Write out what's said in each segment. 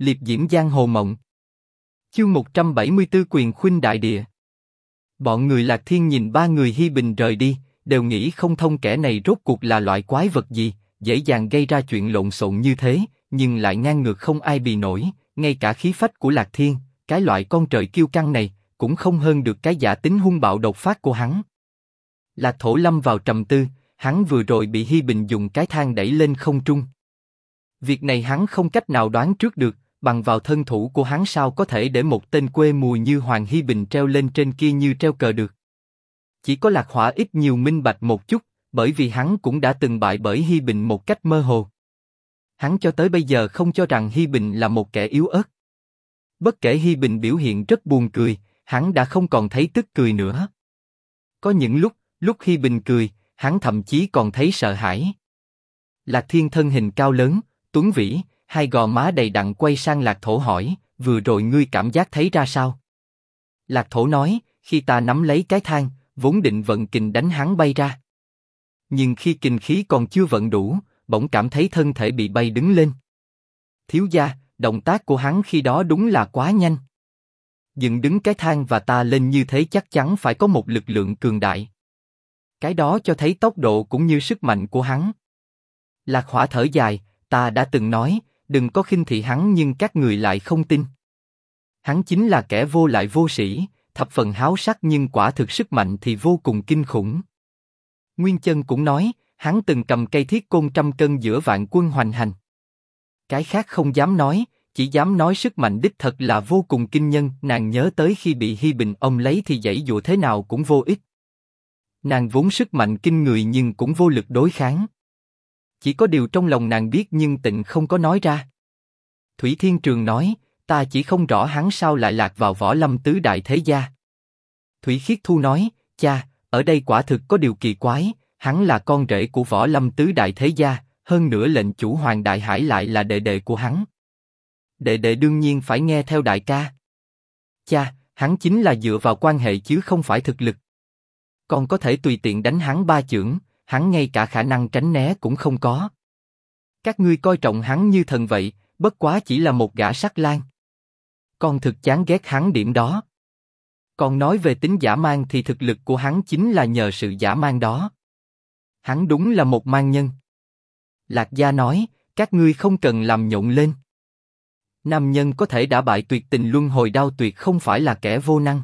liệp diễm giang hồ mộng. Chương 174 quyền khuynh đại địa. Bọn người lạc thiên nhìn ba người Hi Bình rời đi, đều nghĩ không thông kẻ này rốt cuộc là loại quái vật gì, dễ dàng gây ra chuyện lộn xộn như thế, nhưng lại ngang ngược không ai bị nổi, ngay cả khí phách của lạc thiên, cái loại con trời kiêu căng này, cũng không hơn được cái giả tính hung bạo đột phát của hắn. Lạc thổ lâm vào trầm tư, hắn vừa rồi bị Hi Bình dùng cái thang đẩy lên không trung. Việc này hắn không cách nào đoán trước được, bằng vào thân thủ của hắn sao có thể để một tên quê mùi như Hoàng Hi Bình treo lên trên kia như treo cờ được. Chỉ có lạc hỏa ít nhiều minh bạch một chút, bởi vì hắn cũng đã từng bại bởi Hi Bình một cách mơ hồ. Hắn cho tới bây giờ không cho rằng Hi Bình là một kẻ yếu ớt. Bất kể Hi Bình biểu hiện rất buồn cười, hắn đã không còn thấy tức cười nữa. Có những lúc, lúc Hi Bình cười, hắn thậm chí còn thấy sợ hãi. Lạc Thiên thân hình cao lớn, tuấn vĩ, hai gò má đầy đặn quay sang Lạc Thổ hỏi, vừa rồi ngươi cảm giác thấy ra sao? Lạc Thổ nói, khi ta nắm lấy cái thang, vốn định vận kình đánh hắn bay ra. Nhưng khi kình khí còn chưa vận đủ, bỗng cảm thấy thân thể bị bay đứng lên. Thiếu gia, động tác của hắn khi đó đúng là quá nhanh. Dựng đứng cái thang và ta lên như thế chắc chắn phải có một lực lượng cường đại. Cái đó cho thấy tốc độ cũng như sức mạnh của hắn. Lạc Hỏa thở dài, ta đã từng nói, đừng có khinh thị hắn nhưng các người lại không tin. Hắn chính là kẻ vô lại vô sĩ, thập phần háo sắc nhưng quả thực sức mạnh thì vô cùng kinh khủng. Nguyên Chân cũng nói, hắn từng cầm cây thiết côn trăm cân giữa vạn quân hoành hành. Cái khác không dám nói, chỉ dám nói sức mạnh đích thật là vô cùng kinh nhân. Nàng nhớ tới khi bị Hi Bình ông lấy thì dãy dụa thế nào cũng vô ích. Nàng vốn sức mạnh kinh người nhưng cũng vô lực đối kháng. Chỉ có điều trong lòng nàng biết nhưng tịnh không có nói ra. Thủy Thiên Trường nói, ta chỉ không rõ hắn sao lại lạc vào võ lâm tứ đại thế gia. Thủy Khiết Thu nói, cha, ở đây quả thực có điều kỳ quái, hắn là con rể của võ lâm tứ đại thế gia, hơn nữa lệnh chủ hoàng đại hải lại là đệ đệ của hắn. Đệ đệ đương nhiên phải nghe theo đại ca. Cha, hắn chính là dựa vào quan hệ chứ không phải thực lực. Còn có thể tùy tiện đánh hắn ba chưởng, hắn ngay cả khả năng tránh né cũng không có. Các ngươi coi trọng hắn như thần vậy, bất quá chỉ là một gã sắc lang. Con thực chán ghét hắn điểm đó. Còn nói về tính giả mang thì thực lực của hắn chính là nhờ sự giả mang đó. Hắn đúng là một mang nhân. Lạc Gia nói, các ngươi không cần làm nhộn lên. Nam nhân có thể đã bại tuyệt tình luân hồi đau tuyệt không phải là kẻ vô năng.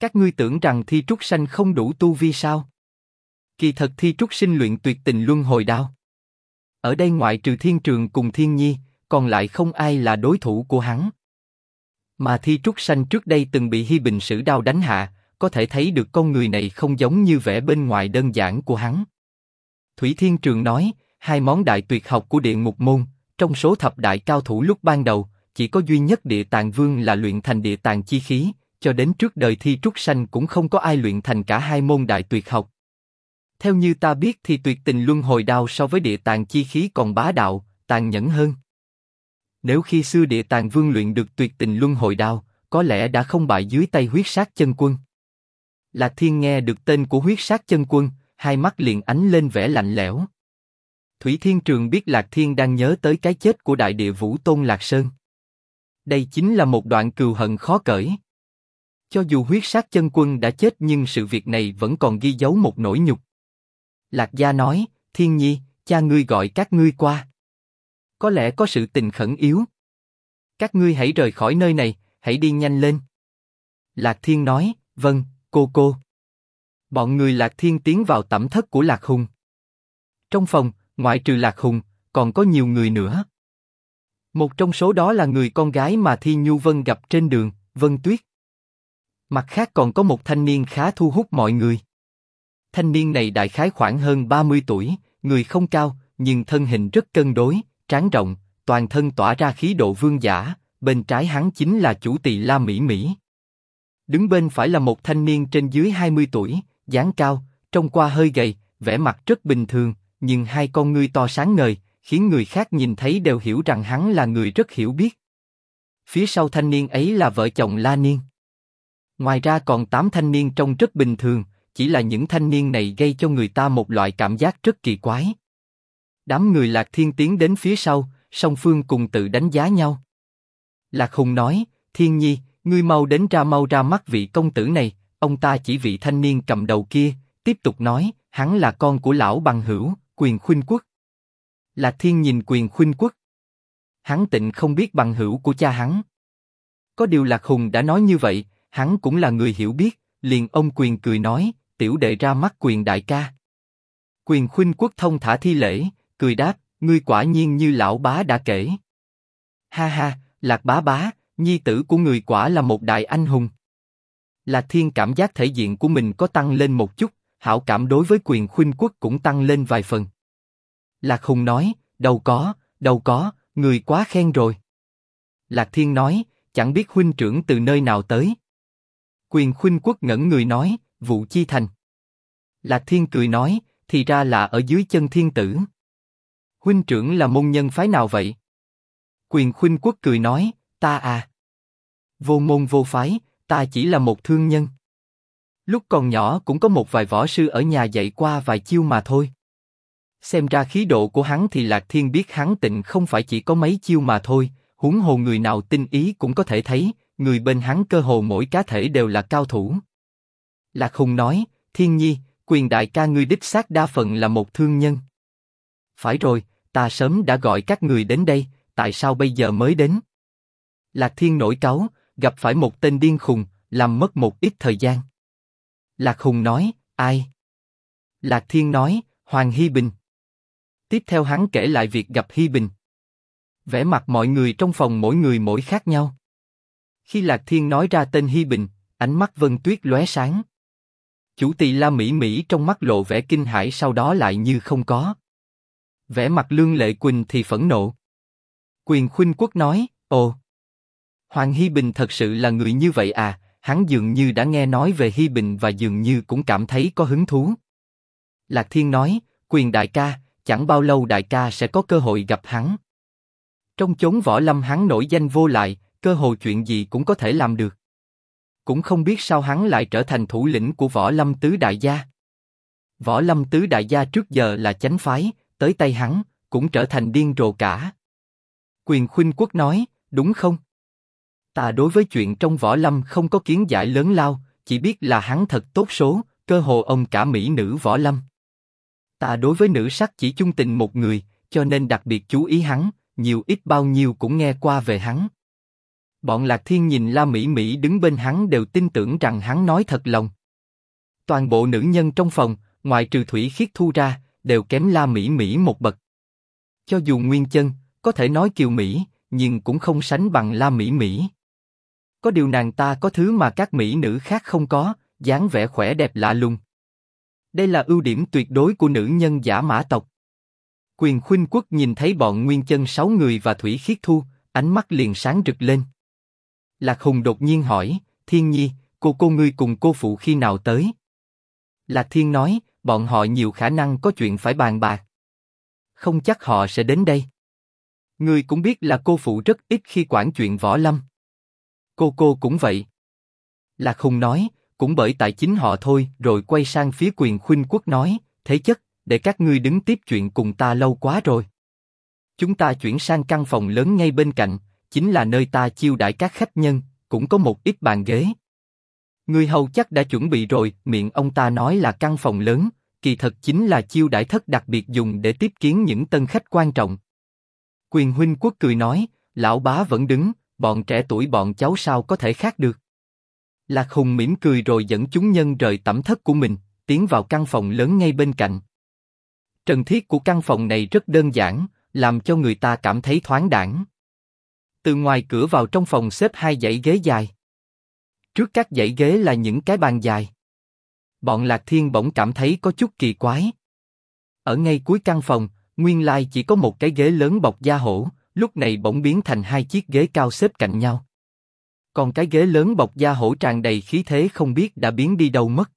Các ngươi tưởng rằng thi trúc sanh không đủ tu vi sao? Kỳ thật thi trúc sinh luyện tuyệt tình luân hồi đao. Ở đây ngoại trừ thiên trường cùng thiên nhi, còn lại không ai là đối thủ của hắn. Mà thi trúc sanh trước đây từng bị Hi Bình sử đao đánh hạ, có thể thấy được con người này không giống như vẻ bên ngoài đơn giản của hắn. Thủy Thiên Trường nói, hai món đại tuyệt học của địa ngục môn, trong số thập đại cao thủ lúc ban đầu, chỉ có duy nhất địa tàng vương là luyện thành địa tàng chi khí, cho đến trước đời thi trúc sanh cũng không có ai luyện thành cả hai môn đại tuyệt học. Theo như ta biết thì tuyệt tình luân hồi đao so với địa tàng chi khí còn bá đạo, tàn nhẫn hơn. Nếu khi xưa địa tàng vương luyện được tuyệt tình luân hồi đao, có lẽ đã không bại dưới tay huyết sát chân quân. Lạc Thiên nghe được tên của huyết sát chân quân, hai mắt liền ánh lên vẻ lạnh lẽo. Thủy Thiên Trường biết Lạc Thiên đang nhớ tới cái chết của đại địa vũ tôn Lạc Sơn. Đây chính là một đoạn cừu hận khó cởi. Cho dù huyết sát chân quân đã chết nhưng sự việc này vẫn còn ghi dấu một nỗi nhục. Lạc Gia nói, Thiên Nhi, cha ngươi gọi các ngươi qua. Có lẽ có sự tình khẩn yếu. Các ngươi hãy rời khỏi nơi này, hãy đi nhanh lên. Lạc Thiên nói, vâng, cô cô. Bọn người Lạc Thiên tiến vào tẩm thất của Lạc Hùng. Trong phòng, ngoại trừ Lạc Hùng, còn có nhiều người nữa. Một trong số đó là người con gái mà Thi Nhu Vân gặp trên đường, Vân Tuyết. Mặt khác còn có một thanh niên khá thu hút mọi người. Thanh niên này đại khái khoảng hơn 30 tuổi, người không cao, nhưng thân hình rất cân đối, tráng rộng, toàn thân tỏa ra khí độ vương giả. Bên trái hắn chính là chủ tỳ La Mỹ Mỹ. Đứng bên phải là một thanh niên trên dưới 20 tuổi, dáng cao, trông qua hơi gầy, vẻ mặt rất bình thường, nhưng hai con ngươi to sáng ngời, khiến người khác nhìn thấy đều hiểu rằng hắn là người rất hiểu biết. Phía sau thanh niên ấy là vợ chồng La Niên. Ngoài ra còn tám thanh niên trông rất bình thường, chỉ là những thanh niên này gây cho người ta một loại cảm giác rất kỳ quái. Đám người lạc thiên tiến đến phía sau, song phương cùng tự đánh giá nhau. Lạc Hùng nói, Thiên Nhi, ngươi mau đến ra mau ra mắt vị công tử này. Ông ta chỉ vị thanh niên cầm đầu kia, tiếp tục nói, hắn là con của lão bằng hữu, quyền khuynh quốc. Lạc Thiên nhìn quyền khuynh quốc. Hắn tịnh không biết bằng hữu của cha hắn. Có điều Lạc Hùng đã nói như vậy, hắn cũng là người hiểu biết, liền ông quyền cười nói, tiểu đệ ra mắt quyền đại ca. Quyền khuynh quốc thông thả thi lễ, cười đáp, ngươi quả nhiên như lão bá đã kể. Ha ha, lạc bá bá, nhi tử của người quả là một đại anh hùng. Lạc Thiên cảm giác thể diện của mình có tăng lên một chút, hảo cảm đối với quyền khuynh quốc cũng tăng lên vài phần. Lạc Hùng nói, đâu có, đâu có, người quá khen rồi. Lạc Thiên nói, chẳng biết huynh trưởng từ nơi nào tới. Quyền khuynh quốc ngẩn người nói, vụ chi thành. Lạc Thiên cười nói, thì ra là ở dưới chân thiên tử. Huynh trưởng là môn nhân phái nào vậy? Quyền khuynh quốc cười nói, ta à. Vô môn vô phái, ta chỉ là một thương nhân. Lúc còn nhỏ cũng có một vài võ sư ở nhà dạy qua vài chiêu mà thôi. Xem ra khí độ của hắn thì Lạc Thiên biết hắn tịnh không phải chỉ có mấy chiêu mà thôi, huống hồ người nào tinh ý cũng có thể thấy, người bên hắn cơ hồ mỗi cá thể đều là cao thủ. Lạc Hùng nói, Thiên Nhi, quyền đại ca ngươi đích xác đa phần là một thương nhân. Phải rồi, ta sớm đã gọi các người đến đây, tại sao bây giờ mới đến? Lạc Thiên nổi cáu, gặp phải một tên điên khùng, làm mất một ít thời gian. Lạc Hùng nói, ai? Lạc Thiên nói, Hoàng Hy Bình. Tiếp theo hắn kể lại việc gặp Hy Bình. Vẻ mặt mọi người trong phòng mỗi người mỗi khác nhau. Khi Lạc Thiên nói ra tên Hy Bình, ánh mắt Vân Tuyết lóe sáng. Chủ tỳ La Mỹ Mỹ trong mắt lộ vẻ kinh hãi sau đó lại như không có. Vẻ mặt Lương Lệ Quỳnh thì phẫn nộ. Quyền Khuynh Quốc nói, ồ, Hoàng Hy Bình thật sự là người như vậy à? Hắn dường như đã nghe nói về Hy Bình và dường như cũng cảm thấy có hứng thú. Lạc Thiên nói, quyền đại ca, chẳng bao lâu đại ca sẽ có cơ hội gặp hắn. Trong chốn võ lâm hắn nổi danh vô lại, cơ hội chuyện gì cũng có thể làm được. Cũng không biết sao hắn lại trở thành thủ lĩnh của võ lâm tứ đại gia. Võ lâm tứ đại gia trước giờ là chánh phái, tới tay hắn, cũng trở thành điên rồ cả. Quyền khuynh quốc nói, đúng không? Ta đối với chuyện trong võ lâm không có kiến giải lớn lao, chỉ biết là hắn thật tốt số, cơ hồ ông cả mỹ nữ võ lâm. Ta đối với nữ sắc chỉ chung tình một người, cho nên đặc biệt chú ý hắn, nhiều ít bao nhiêu cũng nghe qua về hắn. Bọn lạc thiên nhìn La Mỹ Mỹ đứng bên hắn đều tin tưởng rằng hắn nói thật lòng. Toàn bộ nữ nhân trong phòng, ngoài trừ Thủy Khiết Thu ra, đều kém La Mỹ Mỹ một bậc. Cho dù nguyên chân, có thể nói kiều Mỹ, nhưng cũng không sánh bằng La Mỹ Mỹ. Có điều nàng ta có thứ mà các mỹ nữ khác không có, dáng vẻ khỏe đẹp lạ lùng. Đây là ưu điểm tuyệt đối của nữ nhân giả mã tộc. Quyền khuynh quốc nhìn thấy bọn nguyên chân sáu người và thủy khiết thu, ánh mắt liền sáng rực lên. Lạc Hùng đột nhiên hỏi, Thiên Nhi, cô cô ngươi cùng cô phụ khi nào tới? Lạc Thiên nói, bọn họ nhiều khả năng có chuyện phải bàn bạc. Không chắc họ sẽ đến đây. Ngươi cũng biết là cô phụ rất ít khi quản chuyện võ lâm. Cô cô cũng vậy. Lạc Hùng nói, cũng bởi tại chính họ thôi, rồi quay sang phía quyền khuynh quốc nói, thế chất, để các ngươi đứng tiếp chuyện cùng ta lâu quá rồi. Chúng ta chuyển sang căn phòng lớn ngay bên cạnh, chính là nơi ta chiêu đãi các khách nhân, cũng có một ít bàn ghế. Người hầu chắc đã chuẩn bị rồi, miệng ông ta nói là căn phòng lớn, kỳ thật chính là chiêu đãi thất đặc biệt dùng để tiếp kiến những tân khách quan trọng. Quyền huynh quốc cười nói, lão bá vẫn đứng, bọn trẻ tuổi bọn cháu sao có thể khác được. Lạc Hùng mỉm cười rồi dẫn chúng nhân rời tẩm thất của mình, tiến vào căn phòng lớn ngay bên cạnh. Trần thiết của căn phòng này rất đơn giản, làm cho người ta cảm thấy thoáng đẳng từ ngoài cửa vào trong phòng xếp hai dãy ghế dài. Trước các dãy ghế là những cái bàn dài. Bọn Lạc Thiên bỗng cảm thấy có chút kỳ quái. Ở ngay cuối căn phòng, nguyên lai chỉ có một cái ghế lớn bọc da hổ, lúc này bỗng biến thành hai chiếc ghế cao xếp cạnh nhau. Còn cái ghế lớn bọc da hổ tràn đầy khí thế không biết đã biến đi đâu mất.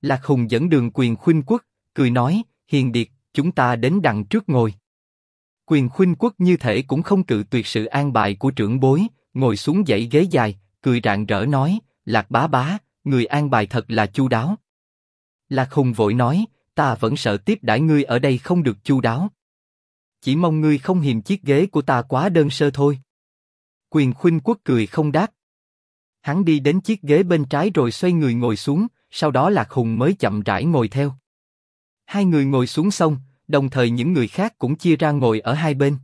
Lạc Hùng dẫn đường quyền khuynh quốc, cười nói, hiền điệt, chúng ta đến đằng trước ngồi. Quyền khuynh quốc như thể cũng không cự tuyệt sự an bài của trưởng bối, ngồi xuống dãy ghế dài, cười rạng rỡ nói, Lạc bá bá, người an bài thật là chu đáo. Lạc Hùng vội nói, ta vẫn sợ tiếp đãi ngươi ở đây không được chu đáo. Chỉ mong ngươi không hiềm chiếc ghế của ta quá đơn sơ thôi. Quyền khuynh quốc cười không đáp. Hắn đi đến chiếc ghế bên trái rồi xoay người ngồi xuống, sau đó Lạc Hùng mới chậm rãi ngồi theo. Hai người ngồi xuống xong, đồng thời những người khác cũng chia ra ngồi ở hai bên.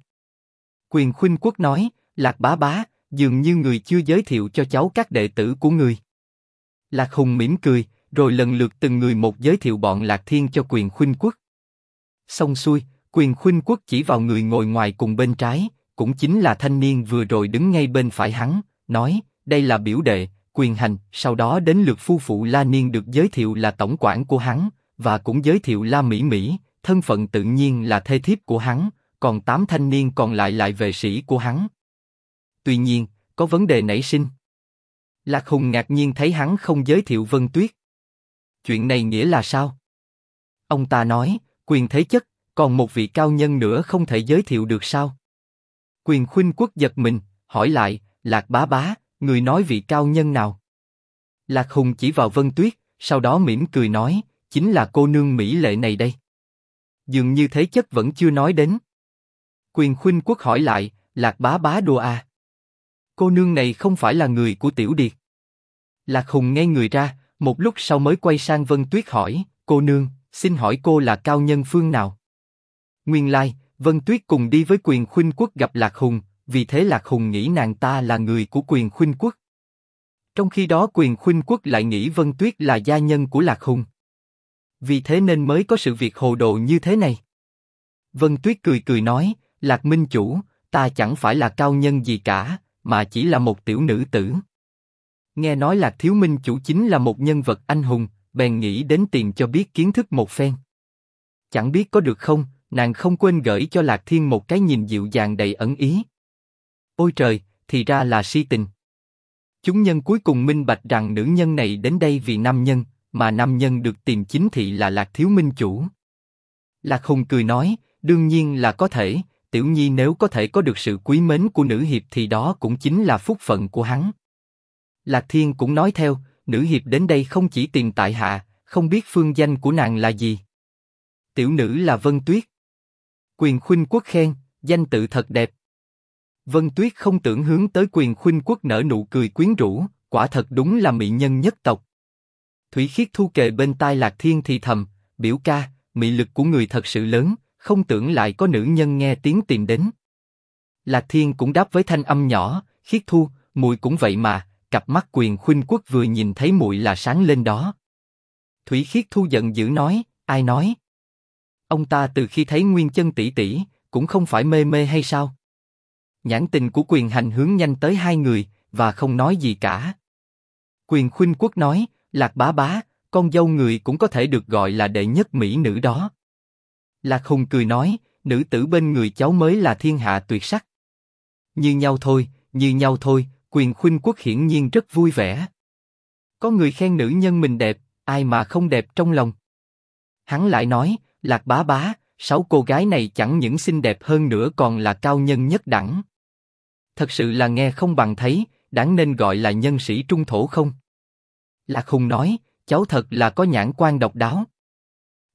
Quyền khuynh quốc nói, Lạc bá bá, dường như người chưa giới thiệu cho cháu các đệ tử của người. Lạc Hùng mỉm cười, rồi lần lượt từng người một giới thiệu bọn Lạc Thiên cho quyền khuynh quốc. Xong xuôi, quyền khuynh quốc chỉ vào người ngồi ngoài cùng bên trái, cũng chính là thanh niên vừa rồi đứng ngay bên phải hắn, nói, đây là biểu đệ, quyền hành. Sau đó đến lượt phu phụ La Niên được giới thiệu là tổng quản của hắn, và cũng giới thiệu La Mỹ Mỹ, thân phận tự nhiên là thê thiếp của hắn, còn tám thanh niên còn lại lại về sĩ của hắn. Tuy nhiên, có vấn đề nảy sinh. Lạc Hùng ngạc nhiên thấy hắn không giới thiệu Vân Tuyết. Chuyện này nghĩa là sao? Ông ta nói, quyền thế chất, còn một vị cao nhân nữa không thể giới thiệu được sao? Quyền khuynh quốc giật mình, hỏi lại, Lạc bá bá, người nói vị cao nhân nào? Lạc Hùng chỉ vào Vân Tuyết, sau đó mỉm cười nói, chính là cô nương mỹ lệ này đây. Dường như thế chất vẫn chưa nói đến. Quyền khuynh quốc hỏi lại, Lạc bá bá đùa à? Cô nương này không phải là người của Tiểu Điệt. Lạc Hùng nghe người ra, một lúc sau mới quay sang Vân Tuyết hỏi, cô nương, xin hỏi cô là cao nhân phương nào? Nguyên lai, Vân Tuyết cùng đi với quyền khuynh quốc gặp Lạc Hùng, vì thế Lạc Hùng nghĩ nàng ta là người của quyền khuynh quốc. Trong khi đó quyền khuynh quốc lại nghĩ Vân Tuyết là gia nhân của Lạc Hùng. Vì thế nên mới có sự việc hồ đồ như thế này. Vân Tuyết cười cười nói, Lạc Minh Chủ, ta chẳng phải là cao nhân gì cả, mà chỉ là một tiểu nữ tử. Nghe nói Lạc Thiếu Minh Chủ chính là một nhân vật anh hùng, bèn nghĩ đến tìm cho biết kiến thức một phen. Chẳng biết có được không, nàng không quên gửi cho Lạc Thiên một cái nhìn dịu dàng đầy ẩn ý. Ôi trời, thì ra là si tình. Chúng nhân cuối cùng minh bạch rằng nữ nhân này đến đây vì nam nhân, mà nam nhân được tìm chính thị là Lạc Thiếu Minh Chủ. Lạc Hùng cười nói, đương nhiên là có thể, Tiểu Nhi nếu có thể có được sự quý mến của nữ hiệp thì đó cũng chính là phúc phận của hắn. Lạc Thiên cũng nói theo, nữ hiệp đến đây không chỉ tìm tại hạ, không biết phương danh của nàng là gì. Tiểu nữ là Vân Tuyết. Quyền khuynh quốc khen, danh tự thật đẹp. Vân Tuyết không tưởng hướng tới quyền khuynh quốc nở nụ cười quyến rũ, quả thật đúng là mỹ nhân nhất tộc. Thủy Khiết thu kề bên tai Lạc Thiên thì thầm, biểu ca, mị lực của người thật sự lớn, không tưởng lại có nữ nhân nghe tiếng tìm đến. Lạc Thiên cũng đáp với thanh âm nhỏ, Khiết thu, mùi cũng vậy mà, cặp mắt quyền khuynh quốc vừa nhìn thấy muội là sáng lên đó. Thủy Khiết thu giận dữ nói, ai nói? Ông ta từ khi thấy Nguyên Chân tỷ tỷ, cũng không phải mê mê hay sao? Nhãn tình của quyền hành hướng nhanh tới hai người và không nói gì cả. Quyền khuynh quốc nói, lạc bá bá, con dâu người cũng có thể được gọi là đệ nhất mỹ nữ đó. Lạc hùng cười nói, nữ tử bên người cháu mới là thiên hạ tuyệt sắc. Như nhau thôi, như nhau thôi, quyền khuynh quốc hiển nhiên rất vui vẻ. Có người khen nữ nhân mình đẹp, ai mà không đẹp trong lòng. Hắn lại nói, lạc bá bá, sáu cô gái này chẳng những xinh đẹp hơn nữa còn là cao nhân nhất đẳng. Thật sự là nghe không bằng thấy, đáng nên gọi là nhân sĩ trung thổ không? Lạc Hùng nói, cháu thật là có nhãn quan độc đáo.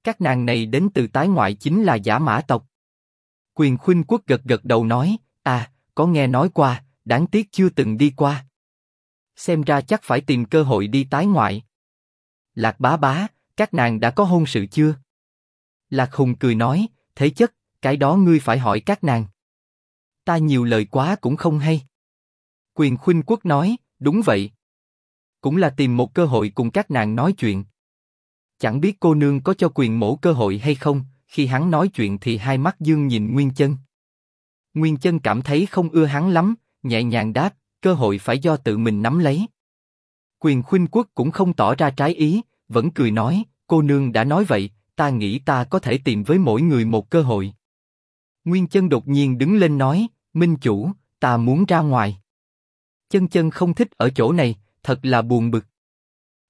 Các nàng này đến từ tái ngoại chính là giả mã tộc. Quyền khuynh quốc gật gật đầu nói, à, có nghe nói qua, đáng tiếc chưa từng đi qua. Xem ra chắc phải tìm cơ hội đi tái ngoại. Lạc bá bá, các nàng đã có hôn sự chưa? Lạc Hùng cười nói, thế chất, cái đó ngươi phải hỏi các nàng. Ta nhiều lời quá cũng không hay. Quyền khuynh quốc nói, đúng vậy. Cũng là tìm một cơ hội cùng các nàng nói chuyện. Chẳng biết cô nương có cho quyền mổ cơ hội hay không, khi hắn nói chuyện thì hai mắt dương nhìn Nguyên Chân. Nguyên Chân cảm thấy không ưa hắn lắm, nhẹ nhàng đáp, cơ hội phải do tự mình nắm lấy. Quyền khuynh quốc cũng không tỏ ra trái ý, vẫn cười nói, cô nương đã nói vậy, ta nghĩ ta có thể tìm với mỗi người một cơ hội. Nguyên chân đột nhiên đứng lên nói, Minh chủ, ta muốn ra ngoài. Chân chân không thích ở chỗ này, thật là buồn bực.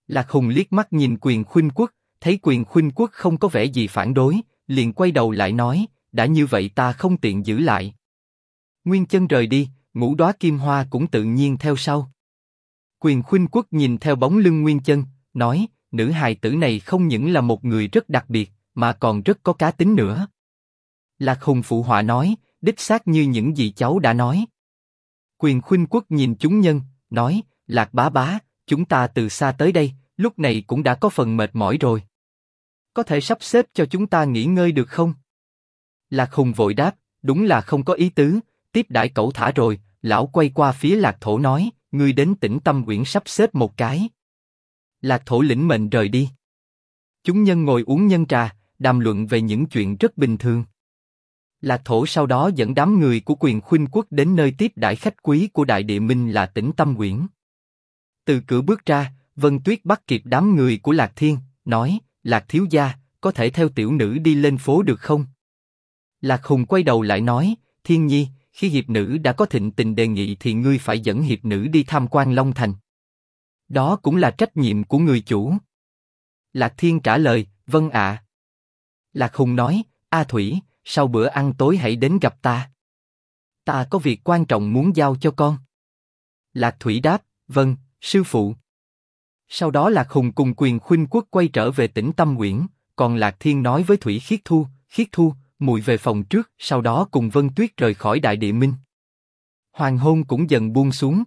Lạc Hùng liếc mắt nhìn quyền khuynh quốc, thấy quyền khuynh quốc không có vẻ gì phản đối, liền quay đầu lại nói, đã như vậy ta không tiện giữ lại. Nguyên chân rời đi, ngũ đóa kim hoa cũng tự nhiên theo sau. Quyền khuynh quốc nhìn theo bóng lưng Nguyên chân, nói, nữ hài tử này không những là một người rất đặc biệt, mà còn rất có cá tính nữa. Lạc Hùng phụ họa nói, đích xác như những gì cháu đã nói. Quyền khuynh quốc nhìn chúng nhân, nói, Lạc bá bá, chúng ta từ xa tới đây, lúc này cũng đã có phần mệt mỏi rồi. Có thể sắp xếp cho chúng ta nghỉ ngơi được không? Lạc Hùng vội đáp, đúng là không có ý tứ, tiếp đãi cậu thả rồi, lão quay qua phía Lạc Thổ nói, ngươi đến tỉnh Tâm Uyển sắp xếp một cái. Lạc Thổ lĩnh mệnh rời đi. Chúng nhân ngồi uống nhân trà, đàm luận về những chuyện rất bình thường. Lạc Thổ sau đó dẫn đám người của quyền khuynh quốc đến nơi tiếp đãi khách quý của Đại Địa Minh là tỉnh Tâm Uyển. Từ cửa bước ra, Vân Tuyết bắt kịp đám người của Lạc Thiên, nói, Lạc Thiếu Gia, có thể theo tiểu nữ đi lên phố được không? Lạc Hùng quay đầu lại nói, Thiên Nhi, khi hiệp nữ đã có thịnh tình đề nghị thì ngươi phải dẫn hiệp nữ đi tham quan Long Thành. Đó cũng là trách nhiệm của người chủ. Lạc Thiên trả lời, vâng ạ. Lạc Hùng nói, A Thủy, sau bữa ăn tối hãy đến gặp ta. Ta có việc quan trọng muốn giao cho con. Lạc Thủy đáp, vâng, sư phụ. Sau đó Lạc Hùng cùng quyền khuynh quốc quay trở về tỉnh Tâm Nguyễn, còn Lạc Thiên nói với Thủy Khiết Thu, Khiết Thu, mùi về phòng trước, sau đó cùng Vân Tuyết rời khỏi Đại Địa Minh. Hoàng hôn cũng dần buông xuống,